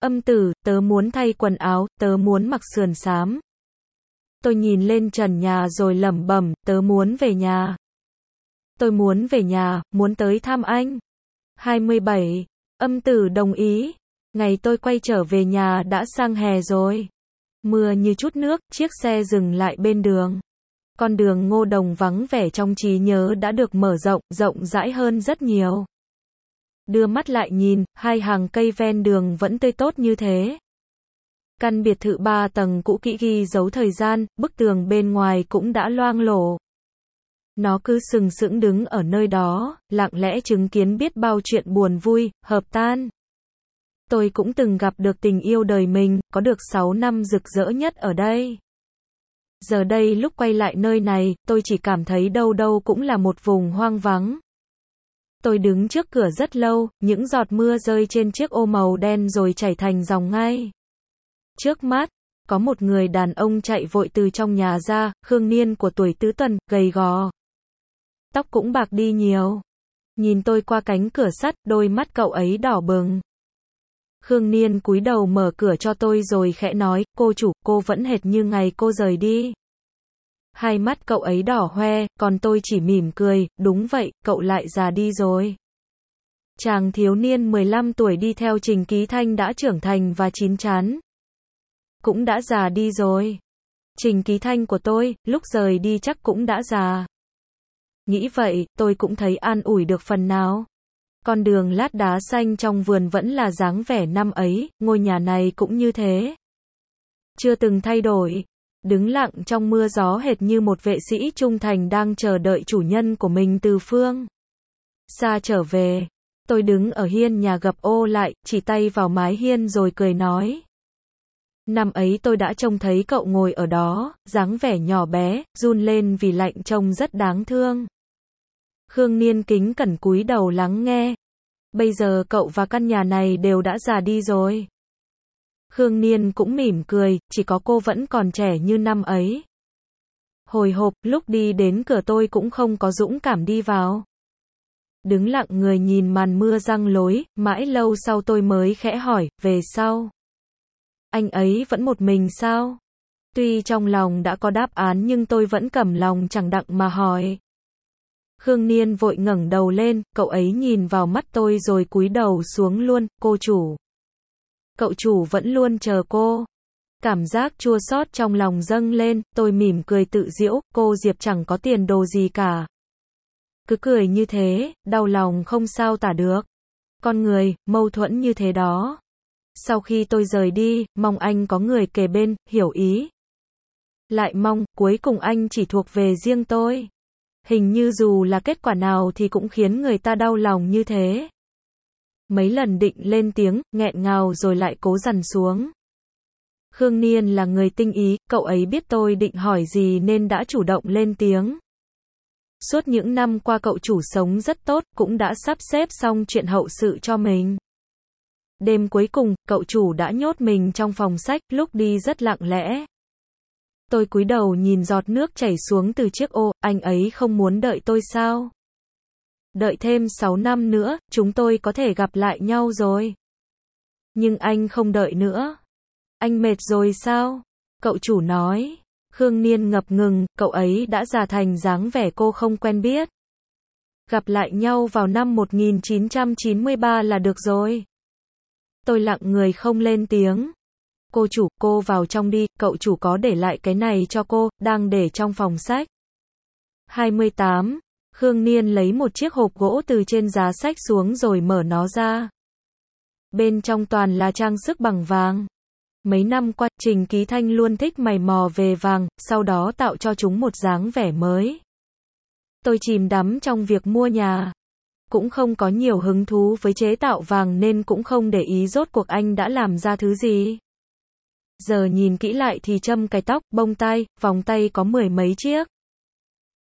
Âm tử, tớ muốn thay quần áo, tớ muốn mặc sườn xám. Tôi nhìn lên trần nhà rồi lẩm bẩm, tớ muốn về nhà. Tôi muốn về nhà, muốn tới thăm anh. 27. Âm tử đồng ý. Ngày tôi quay trở về nhà đã sang hè rồi. Mưa như chút nước, chiếc xe dừng lại bên đường. Con đường ngô đồng vắng vẻ trong trí nhớ đã được mở rộng, rộng rãi hơn rất nhiều. Đưa mắt lại nhìn, hai hàng cây ven đường vẫn tươi tốt như thế. Căn biệt thự ba tầng cũ kỹ ghi dấu thời gian, bức tường bên ngoài cũng đã loang lổ. Nó cứ sừng sững đứng ở nơi đó, lặng lẽ chứng kiến biết bao chuyện buồn vui, hợp tan. Tôi cũng từng gặp được tình yêu đời mình, có được 6 năm rực rỡ nhất ở đây. Giờ đây lúc quay lại nơi này, tôi chỉ cảm thấy đâu đâu cũng là một vùng hoang vắng. Tôi đứng trước cửa rất lâu, những giọt mưa rơi trên chiếc ô màu đen rồi chảy thành dòng ngay. Trước mắt, có một người đàn ông chạy vội từ trong nhà ra, Khương Niên của tuổi tứ tuần, gầy gò. Tóc cũng bạc đi nhiều. Nhìn tôi qua cánh cửa sắt, đôi mắt cậu ấy đỏ bừng. Khương Niên cúi đầu mở cửa cho tôi rồi khẽ nói, cô chủ, cô vẫn hệt như ngày cô rời đi. Hai mắt cậu ấy đỏ hoe, còn tôi chỉ mỉm cười, đúng vậy, cậu lại già đi rồi. Chàng thiếu niên 15 tuổi đi theo Trình Ký Thanh đã trưởng thành và chín chắn. Cũng đã già đi rồi. Trình Ký Thanh của tôi, lúc rời đi chắc cũng đã già. Nghĩ vậy, tôi cũng thấy an ủi được phần nào. Con đường lát đá xanh trong vườn vẫn là dáng vẻ năm ấy, ngôi nhà này cũng như thế. Chưa từng thay đổi. Đứng lặng trong mưa gió hệt như một vệ sĩ trung thành đang chờ đợi chủ nhân của mình từ phương. Xa trở về. Tôi đứng ở hiên nhà gập ô lại, chỉ tay vào mái hiên rồi cười nói. Năm ấy tôi đã trông thấy cậu ngồi ở đó, dáng vẻ nhỏ bé, run lên vì lạnh trông rất đáng thương. Khương Niên kính cẩn cúi đầu lắng nghe. Bây giờ cậu và căn nhà này đều đã già đi rồi. Khương Niên cũng mỉm cười, chỉ có cô vẫn còn trẻ như năm ấy. Hồi hộp, lúc đi đến cửa tôi cũng không có dũng cảm đi vào. Đứng lặng người nhìn màn mưa răng lối, mãi lâu sau tôi mới khẽ hỏi, về sau. Anh ấy vẫn một mình sao? Tuy trong lòng đã có đáp án nhưng tôi vẫn cầm lòng chẳng đặng mà hỏi. Khương Niên vội ngẩng đầu lên, cậu ấy nhìn vào mắt tôi rồi cúi đầu xuống luôn, cô chủ. Cậu chủ vẫn luôn chờ cô. Cảm giác chua xót trong lòng dâng lên, tôi mỉm cười tự giễu, cô Diệp chẳng có tiền đồ gì cả. Cứ cười như thế, đau lòng không sao tả được. Con người, mâu thuẫn như thế đó. Sau khi tôi rời đi, mong anh có người kề bên, hiểu ý. Lại mong, cuối cùng anh chỉ thuộc về riêng tôi. Hình như dù là kết quả nào thì cũng khiến người ta đau lòng như thế. Mấy lần định lên tiếng, nghẹn ngào rồi lại cố dằn xuống. Khương Niên là người tinh ý, cậu ấy biết tôi định hỏi gì nên đã chủ động lên tiếng. Suốt những năm qua cậu chủ sống rất tốt, cũng đã sắp xếp xong chuyện hậu sự cho mình. Đêm cuối cùng, cậu chủ đã nhốt mình trong phòng sách, lúc đi rất lặng lẽ. Tôi cúi đầu nhìn giọt nước chảy xuống từ chiếc ô, anh ấy không muốn đợi tôi sao? Đợi thêm 6 năm nữa, chúng tôi có thể gặp lại nhau rồi. Nhưng anh không đợi nữa. Anh mệt rồi sao? Cậu chủ nói. Khương Niên ngập ngừng, cậu ấy đã già thành dáng vẻ cô không quen biết. Gặp lại nhau vào năm 1993 là được rồi. Tôi lặng người không lên tiếng. Cô chủ, cô vào trong đi, cậu chủ có để lại cái này cho cô, đang để trong phòng sách. 28. Khương Niên lấy một chiếc hộp gỗ từ trên giá sách xuống rồi mở nó ra. Bên trong toàn là trang sức bằng vàng. Mấy năm qua, Trình Ký Thanh luôn thích mày mò về vàng, sau đó tạo cho chúng một dáng vẻ mới. Tôi chìm đắm trong việc mua nhà. Cũng không có nhiều hứng thú với chế tạo vàng nên cũng không để ý rốt cuộc anh đã làm ra thứ gì. Giờ nhìn kỹ lại thì châm cái tóc, bông tai, vòng tay có mười mấy chiếc.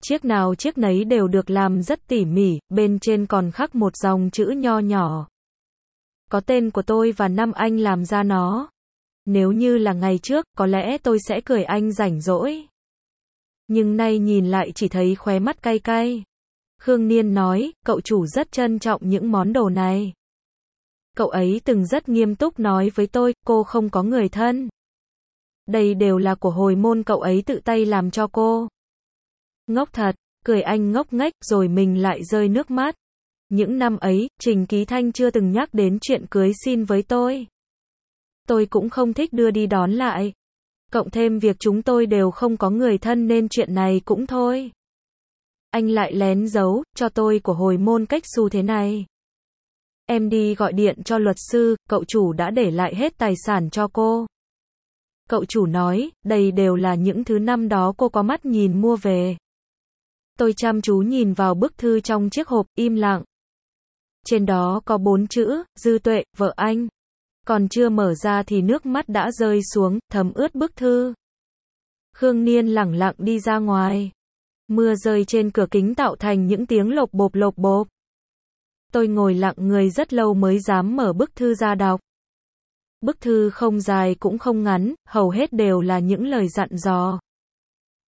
Chiếc nào chiếc nấy đều được làm rất tỉ mỉ, bên trên còn khắc một dòng chữ nho nhỏ. Có tên của tôi và năm anh làm ra nó. Nếu như là ngày trước, có lẽ tôi sẽ cười anh rảnh rỗi. Nhưng nay nhìn lại chỉ thấy khóe mắt cay cay. Khương Niên nói, cậu chủ rất trân trọng những món đồ này. Cậu ấy từng rất nghiêm túc nói với tôi, cô không có người thân. Đây đều là của hồi môn cậu ấy tự tay làm cho cô. Ngốc thật, cười anh ngốc nghếch rồi mình lại rơi nước mắt. Những năm ấy, Trình Ký Thanh chưa từng nhắc đến chuyện cưới xin với tôi. Tôi cũng không thích đưa đi đón lại. Cộng thêm việc chúng tôi đều không có người thân nên chuyện này cũng thôi. Anh lại lén giấu, cho tôi của hồi môn cách xu thế này. Em đi gọi điện cho luật sư, cậu chủ đã để lại hết tài sản cho cô. Cậu chủ nói, đây đều là những thứ năm đó cô có mắt nhìn mua về. Tôi chăm chú nhìn vào bức thư trong chiếc hộp, im lặng. Trên đó có bốn chữ, dư tuệ, vợ anh. Còn chưa mở ra thì nước mắt đã rơi xuống, thấm ướt bức thư. Khương Niên lẳng lặng đi ra ngoài. Mưa rơi trên cửa kính tạo thành những tiếng lộp bộp lộp bộp. Tôi ngồi lặng người rất lâu mới dám mở bức thư ra đọc. Bức thư không dài cũng không ngắn, hầu hết đều là những lời dặn dò.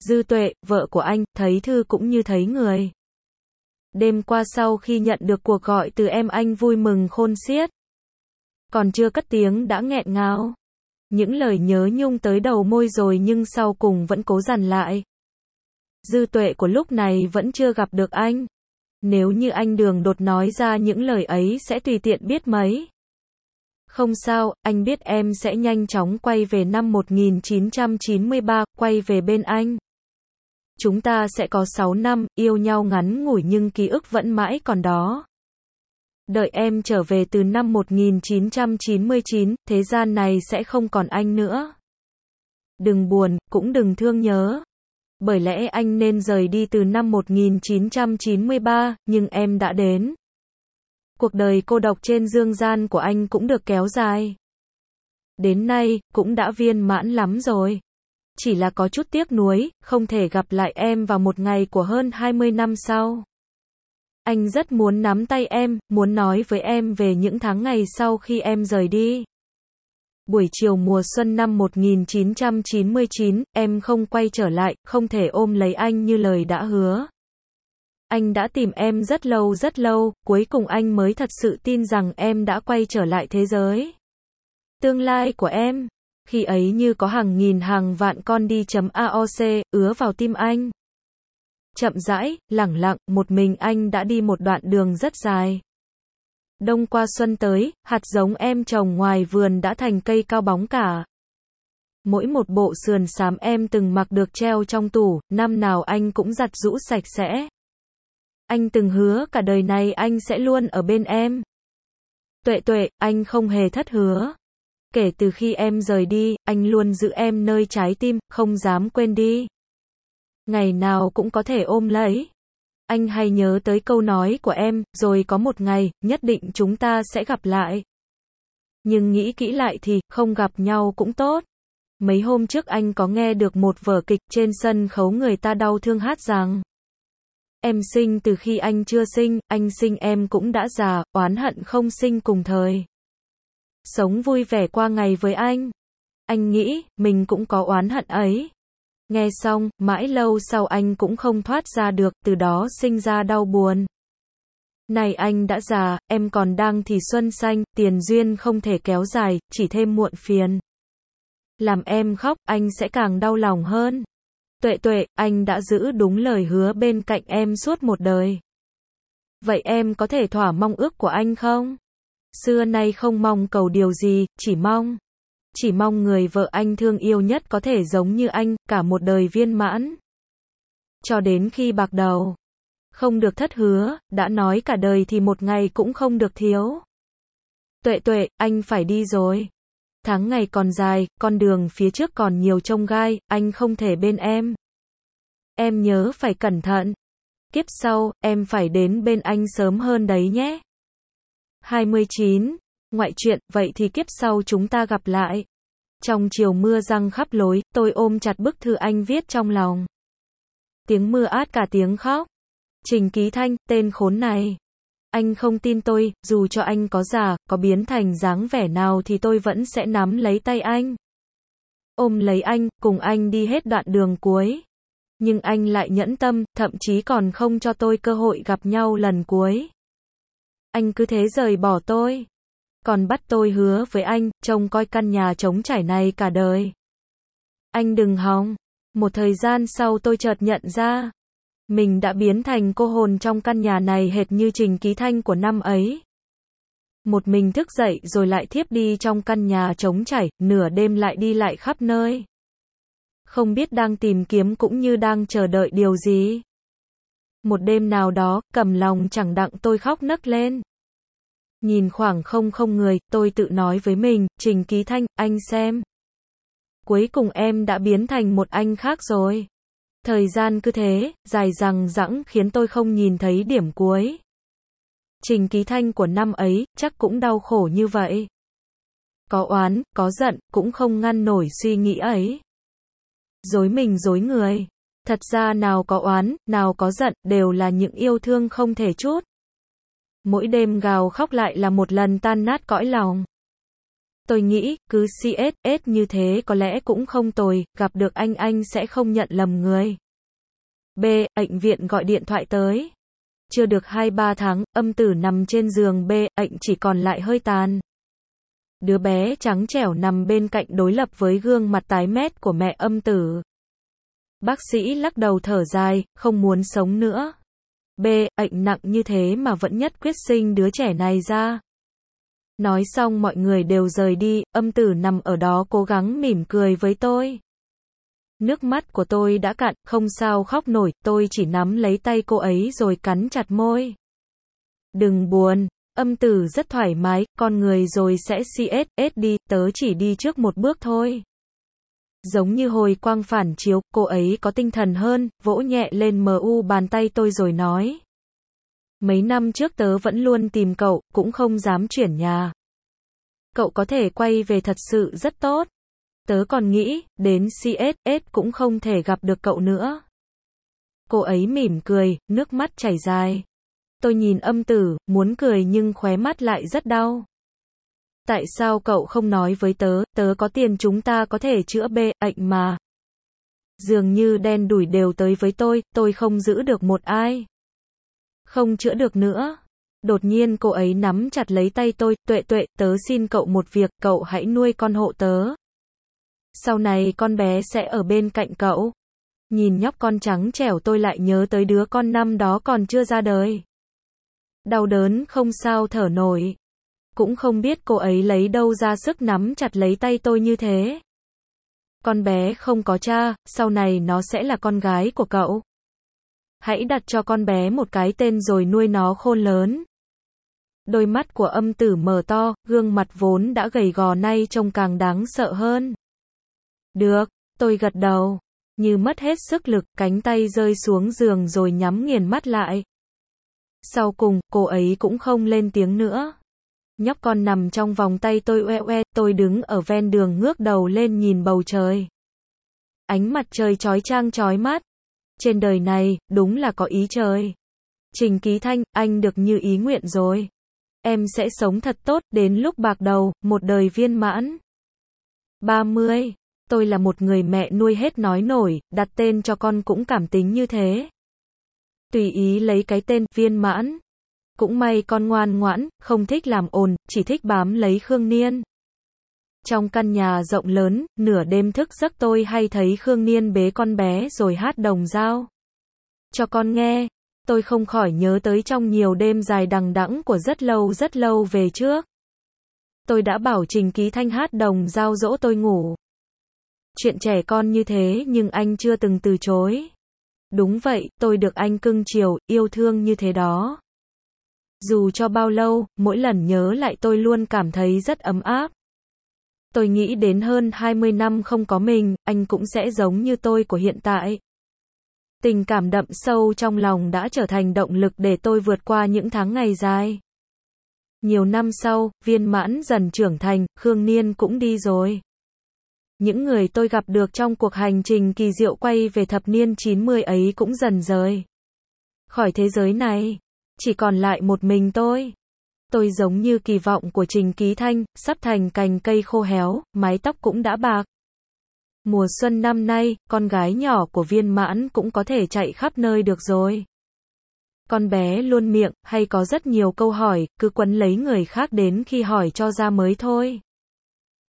Dư tuệ, vợ của anh, thấy thư cũng như thấy người. Đêm qua sau khi nhận được cuộc gọi từ em anh vui mừng khôn xiết. Còn chưa cất tiếng đã nghẹn ngào. Những lời nhớ nhung tới đầu môi rồi nhưng sau cùng vẫn cố dằn lại. Dư tuệ của lúc này vẫn chưa gặp được anh. Nếu như anh đường đột nói ra những lời ấy sẽ tùy tiện biết mấy. Không sao, anh biết em sẽ nhanh chóng quay về năm 1993, quay về bên anh. Chúng ta sẽ có 6 năm, yêu nhau ngắn ngủi nhưng ký ức vẫn mãi còn đó. Đợi em trở về từ năm 1999, thế gian này sẽ không còn anh nữa. Đừng buồn, cũng đừng thương nhớ. Bởi lẽ anh nên rời đi từ năm 1993, nhưng em đã đến. Cuộc đời cô độc trên dương gian của anh cũng được kéo dài. Đến nay, cũng đã viên mãn lắm rồi. Chỉ là có chút tiếc nuối, không thể gặp lại em vào một ngày của hơn 20 năm sau. Anh rất muốn nắm tay em, muốn nói với em về những tháng ngày sau khi em rời đi. Buổi chiều mùa xuân năm 1999, em không quay trở lại, không thể ôm lấy anh như lời đã hứa. Anh đã tìm em rất lâu rất lâu, cuối cùng anh mới thật sự tin rằng em đã quay trở lại thế giới. Tương lai của em, khi ấy như có hàng nghìn hàng vạn con đi chấm AOC, ứa vào tim anh. Chậm rãi, lẳng lặng, một mình anh đã đi một đoạn đường rất dài. Đông qua xuân tới, hạt giống em trồng ngoài vườn đã thành cây cao bóng cả. Mỗi một bộ sườn xám em từng mặc được treo trong tủ, năm nào anh cũng giặt rũ sạch sẽ. Anh từng hứa cả đời này anh sẽ luôn ở bên em. Tuệ tuệ, anh không hề thất hứa. Kể từ khi em rời đi, anh luôn giữ em nơi trái tim, không dám quên đi. Ngày nào cũng có thể ôm lấy. Anh hay nhớ tới câu nói của em, rồi có một ngày, nhất định chúng ta sẽ gặp lại. Nhưng nghĩ kỹ lại thì, không gặp nhau cũng tốt. Mấy hôm trước anh có nghe được một vở kịch trên sân khấu người ta đau thương hát rằng Em sinh từ khi anh chưa sinh, anh sinh em cũng đã già, oán hận không sinh cùng thời. Sống vui vẻ qua ngày với anh. Anh nghĩ, mình cũng có oán hận ấy. Nghe xong, mãi lâu sau anh cũng không thoát ra được, từ đó sinh ra đau buồn. Này anh đã già, em còn đang thì xuân xanh, tiền duyên không thể kéo dài, chỉ thêm muộn phiền. Làm em khóc, anh sẽ càng đau lòng hơn. Tuệ tuệ, anh đã giữ đúng lời hứa bên cạnh em suốt một đời. Vậy em có thể thỏa mong ước của anh không? Xưa nay không mong cầu điều gì, chỉ mong. Chỉ mong người vợ anh thương yêu nhất có thể giống như anh, cả một đời viên mãn. Cho đến khi bạc đầu. Không được thất hứa, đã nói cả đời thì một ngày cũng không được thiếu. Tuệ tuệ, anh phải đi rồi. Tháng ngày còn dài, con đường phía trước còn nhiều trông gai, anh không thể bên em. Em nhớ phải cẩn thận. Kiếp sau, em phải đến bên anh sớm hơn đấy nhé. 29. Ngoại truyện vậy thì kiếp sau chúng ta gặp lại. Trong chiều mưa răng khắp lối, tôi ôm chặt bức thư anh viết trong lòng. Tiếng mưa át cả tiếng khóc. Trình Ký Thanh, tên khốn này. Anh không tin tôi, dù cho anh có già, có biến thành dáng vẻ nào thì tôi vẫn sẽ nắm lấy tay anh. Ôm lấy anh, cùng anh đi hết đoạn đường cuối. Nhưng anh lại nhẫn tâm, thậm chí còn không cho tôi cơ hội gặp nhau lần cuối. Anh cứ thế rời bỏ tôi. Còn bắt tôi hứa với anh, trông coi căn nhà trống trải này cả đời. Anh đừng hòng. Một thời gian sau tôi chợt nhận ra, mình đã biến thành cô hồn trong căn nhà này hệt như Trình Ký Thanh của năm ấy. Một mình thức dậy rồi lại thiếp đi trong căn nhà trống trải, nửa đêm lại đi lại khắp nơi. Không biết đang tìm kiếm cũng như đang chờ đợi điều gì. Một đêm nào đó, cầm lòng chẳng đặng tôi khóc nấc lên. Nhìn khoảng không không người, tôi tự nói với mình, Trình Ký Thanh, anh xem. Cuối cùng em đã biến thành một anh khác rồi. Thời gian cứ thế, dài rằng dẳng khiến tôi không nhìn thấy điểm cuối. Trình Ký Thanh của năm ấy, chắc cũng đau khổ như vậy. Có oán, có giận, cũng không ngăn nổi suy nghĩ ấy. Dối mình dối người. Thật ra nào có oán, nào có giận, đều là những yêu thương không thể chút. Mỗi đêm gào khóc lại là một lần tan nát cõi lòng. Tôi nghĩ, cứ CSS như thế có lẽ cũng không tồi, gặp được anh anh sẽ không nhận lầm người. B. Bệnh viện gọi điện thoại tới. Chưa được 2-3 tháng, âm tử nằm trên giường B, ảnh chỉ còn lại hơi tàn. Đứa bé trắng trẻo nằm bên cạnh đối lập với gương mặt tái mét của mẹ âm tử. Bác sĩ lắc đầu thở dài, không muốn sống nữa. B, ảnh nặng như thế mà vẫn nhất quyết sinh đứa trẻ này ra. Nói xong mọi người đều rời đi, âm tử nằm ở đó cố gắng mỉm cười với tôi. Nước mắt của tôi đã cạn, không sao khóc nổi, tôi chỉ nắm lấy tay cô ấy rồi cắn chặt môi. Đừng buồn, âm tử rất thoải mái, con người rồi sẽ CSS đi, tớ chỉ đi trước một bước thôi. Giống như hồi quang phản chiếu, cô ấy có tinh thần hơn, vỗ nhẹ lên mu bàn tay tôi rồi nói. Mấy năm trước tớ vẫn luôn tìm cậu, cũng không dám chuyển nhà. Cậu có thể quay về thật sự rất tốt. Tớ còn nghĩ, đến CSS cũng không thể gặp được cậu nữa. Cô ấy mỉm cười, nước mắt chảy dài. Tôi nhìn âm tử, muốn cười nhưng khóe mắt lại rất đau. Tại sao cậu không nói với tớ, tớ có tiền chúng ta có thể chữa bê, ạnh mà. Dường như đen đuổi đều tới với tôi, tôi không giữ được một ai. Không chữa được nữa. Đột nhiên cô ấy nắm chặt lấy tay tôi, tuệ tuệ, tớ xin cậu một việc, cậu hãy nuôi con hộ tớ. Sau này con bé sẽ ở bên cạnh cậu. Nhìn nhóc con trắng trẻo tôi lại nhớ tới đứa con năm đó còn chưa ra đời. Đau đớn không sao thở nổi. Cũng không biết cô ấy lấy đâu ra sức nắm chặt lấy tay tôi như thế. Con bé không có cha, sau này nó sẽ là con gái của cậu. Hãy đặt cho con bé một cái tên rồi nuôi nó khôn lớn. Đôi mắt của âm tử mở to, gương mặt vốn đã gầy gò nay trông càng đáng sợ hơn. Được, tôi gật đầu. Như mất hết sức lực, cánh tay rơi xuống giường rồi nhắm nghiền mắt lại. Sau cùng, cô ấy cũng không lên tiếng nữa. Nhóc con nằm trong vòng tay tôi oe oe, tôi đứng ở ven đường ngước đầu lên nhìn bầu trời. Ánh mặt trời chói chang chói mắt. Trên đời này, đúng là có ý trời. Trình Ký Thanh, anh được như ý nguyện rồi. Em sẽ sống thật tốt, đến lúc bạc đầu, một đời viên mãn. 30. Tôi là một người mẹ nuôi hết nói nổi, đặt tên cho con cũng cảm tính như thế. Tùy ý lấy cái tên, viên mãn. Cũng may con ngoan ngoãn, không thích làm ồn, chỉ thích bám lấy Khương Niên. Trong căn nhà rộng lớn, nửa đêm thức giấc tôi hay thấy Khương Niên bế con bé rồi hát đồng dao. Cho con nghe, tôi không khỏi nhớ tới trong nhiều đêm dài đằng đẵng của rất lâu rất lâu về trước. Tôi đã bảo Trình Ký Thanh hát đồng giao dỗ tôi ngủ. Chuyện trẻ con như thế nhưng anh chưa từng từ chối. Đúng vậy, tôi được anh cưng chiều, yêu thương như thế đó. Dù cho bao lâu, mỗi lần nhớ lại tôi luôn cảm thấy rất ấm áp. Tôi nghĩ đến hơn 20 năm không có mình, anh cũng sẽ giống như tôi của hiện tại. Tình cảm đậm sâu trong lòng đã trở thành động lực để tôi vượt qua những tháng ngày dài. Nhiều năm sau, viên mãn dần trưởng thành, Khương Niên cũng đi rồi. Những người tôi gặp được trong cuộc hành trình kỳ diệu quay về thập niên 90 ấy cũng dần rời. Khỏi thế giới này, chỉ còn lại một mình tôi. Tôi giống như kỳ vọng của Trình Ký Thanh, sắp thành cành cây khô héo, mái tóc cũng đã bạc. Mùa xuân năm nay, con gái nhỏ của viên mãn cũng có thể chạy khắp nơi được rồi. Con bé luôn miệng, hay có rất nhiều câu hỏi, cứ quấn lấy người khác đến khi hỏi cho ra mới thôi.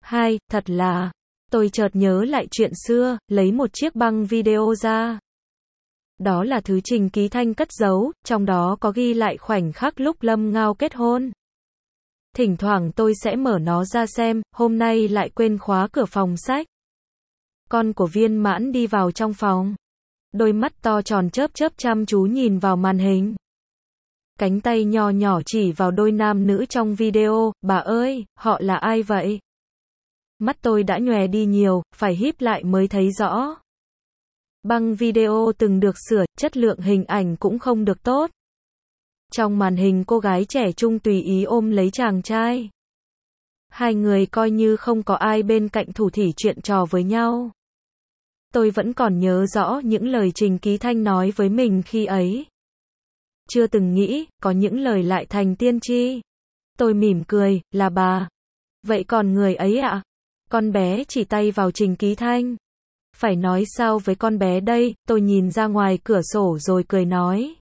Hai, thật là, tôi chợt nhớ lại chuyện xưa, lấy một chiếc băng video ra. Đó là thứ Trình Ký Thanh cất giấu, trong đó có ghi lại khoảnh khắc lúc Lâm Ngao kết hôn. Thỉnh thoảng tôi sẽ mở nó ra xem, hôm nay lại quên khóa cửa phòng sách. Con của viên mãn đi vào trong phòng. Đôi mắt to tròn chớp chớp chăm chú nhìn vào màn hình. Cánh tay nho nhỏ chỉ vào đôi nam nữ trong video, bà ơi, họ là ai vậy? Mắt tôi đã nhòe đi nhiều, phải híp lại mới thấy rõ. Băng video từng được sửa, chất lượng hình ảnh cũng không được tốt. Trong màn hình cô gái trẻ trung tùy ý ôm lấy chàng trai. Hai người coi như không có ai bên cạnh thủ thỉ chuyện trò với nhau. Tôi vẫn còn nhớ rõ những lời Trình Ký Thanh nói với mình khi ấy. Chưa từng nghĩ, có những lời lại thành tiên tri. Tôi mỉm cười, là bà. Vậy còn người ấy ạ? À? Con bé chỉ tay vào Trình Ký Thanh. Phải nói sao với con bé đây, tôi nhìn ra ngoài cửa sổ rồi cười nói.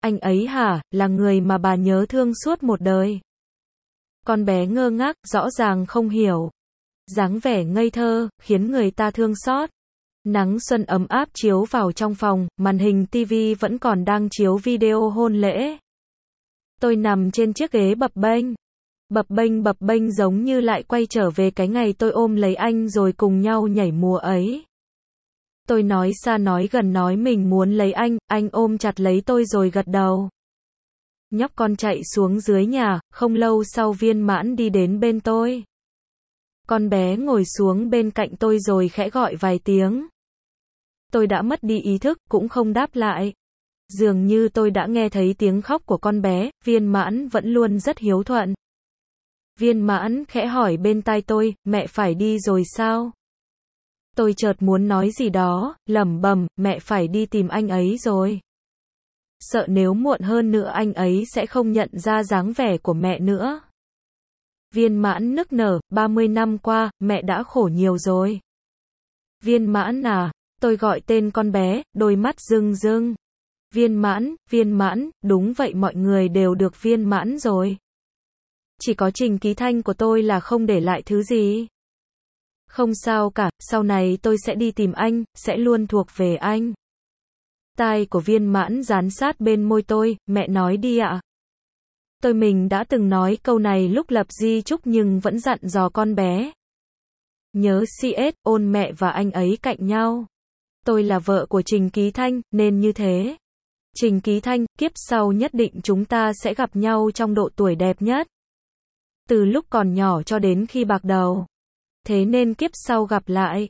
Anh ấy hả, là người mà bà nhớ thương suốt một đời. Con bé ngơ ngác, rõ ràng không hiểu. dáng vẻ ngây thơ, khiến người ta thương xót. Nắng xuân ấm áp chiếu vào trong phòng, màn hình TV vẫn còn đang chiếu video hôn lễ. Tôi nằm trên chiếc ghế bập bênh. Bập bênh bập bênh giống như lại quay trở về cái ngày tôi ôm lấy anh rồi cùng nhau nhảy mùa ấy. Tôi nói xa nói gần nói mình muốn lấy anh, anh ôm chặt lấy tôi rồi gật đầu. Nhóc con chạy xuống dưới nhà, không lâu sau viên mãn đi đến bên tôi. Con bé ngồi xuống bên cạnh tôi rồi khẽ gọi vài tiếng. Tôi đã mất đi ý thức, cũng không đáp lại. Dường như tôi đã nghe thấy tiếng khóc của con bé, viên mãn vẫn luôn rất hiếu thuận. Viên mãn khẽ hỏi bên tai tôi, mẹ phải đi rồi sao? Tôi chợt muốn nói gì đó, lẩm bẩm, mẹ phải đi tìm anh ấy rồi. Sợ nếu muộn hơn nữa anh ấy sẽ không nhận ra dáng vẻ của mẹ nữa. Viên mãn nức nở, 30 năm qua, mẹ đã khổ nhiều rồi. Viên mãn à, tôi gọi tên con bé, đôi mắt rưng rưng. Viên mãn, viên mãn, đúng vậy mọi người đều được viên mãn rồi. Chỉ có trình ký thanh của tôi là không để lại thứ gì. Không sao cả, sau này tôi sẽ đi tìm anh, sẽ luôn thuộc về anh. Tai của viên mãn dán sát bên môi tôi, mẹ nói đi ạ. Tôi mình đã từng nói câu này lúc lập di chúc nhưng vẫn dặn dò con bé. Nhớ CS, ôn mẹ và anh ấy cạnh nhau. Tôi là vợ của Trình Ký Thanh, nên như thế. Trình Ký Thanh, kiếp sau nhất định chúng ta sẽ gặp nhau trong độ tuổi đẹp nhất. Từ lúc còn nhỏ cho đến khi bạc đầu thế nên kiếp sau gặp lại.